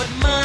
but mine.